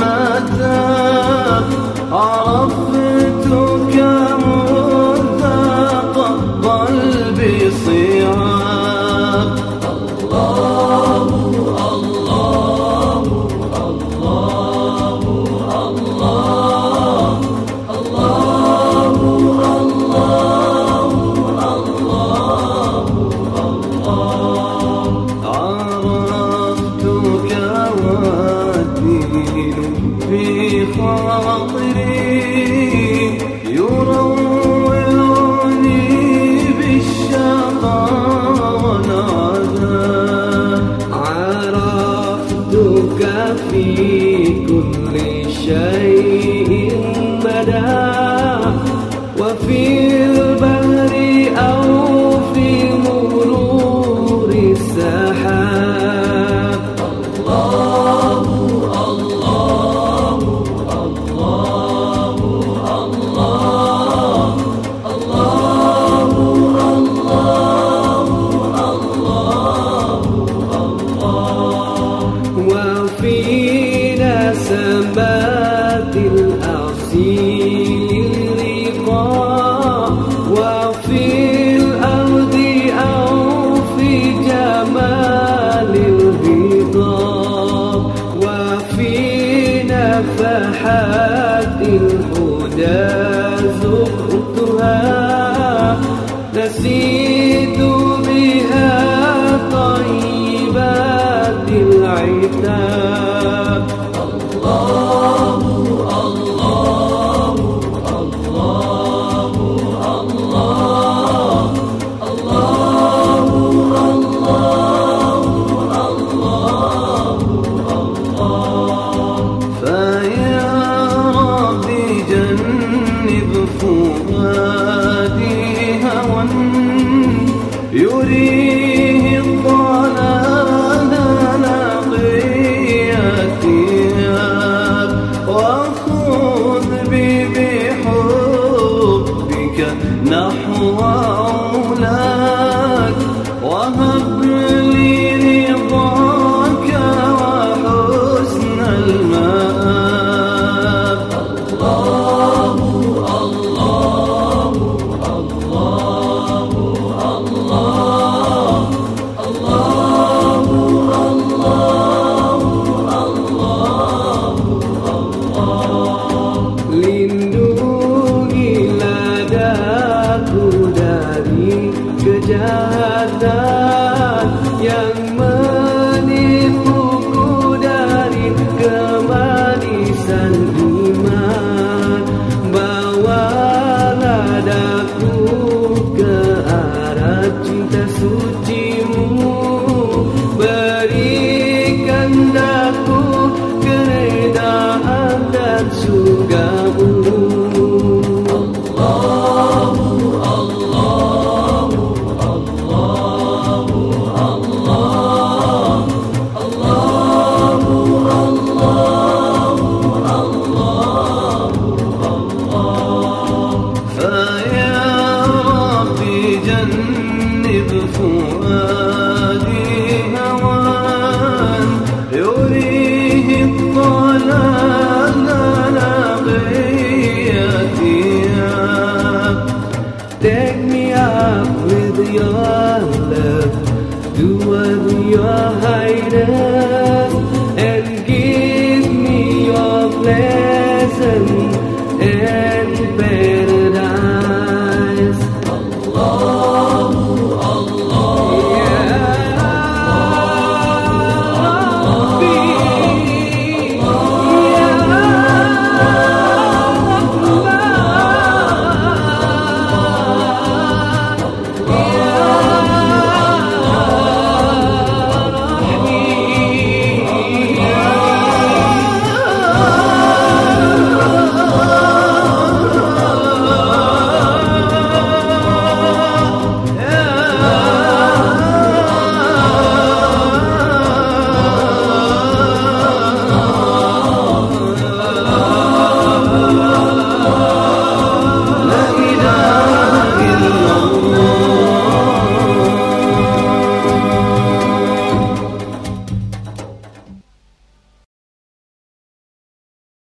Muhammed'den Arap الهدى وفي البحر أو في مرور السحاب. الله الله الله الله الله الله الله وفينا سماء في الأرض أو في جمال الهضاب وفي نفحات الهدى زرتها تسيد بها طيبات العتاب. الله your love, do what you're hiding and give me your pleasant.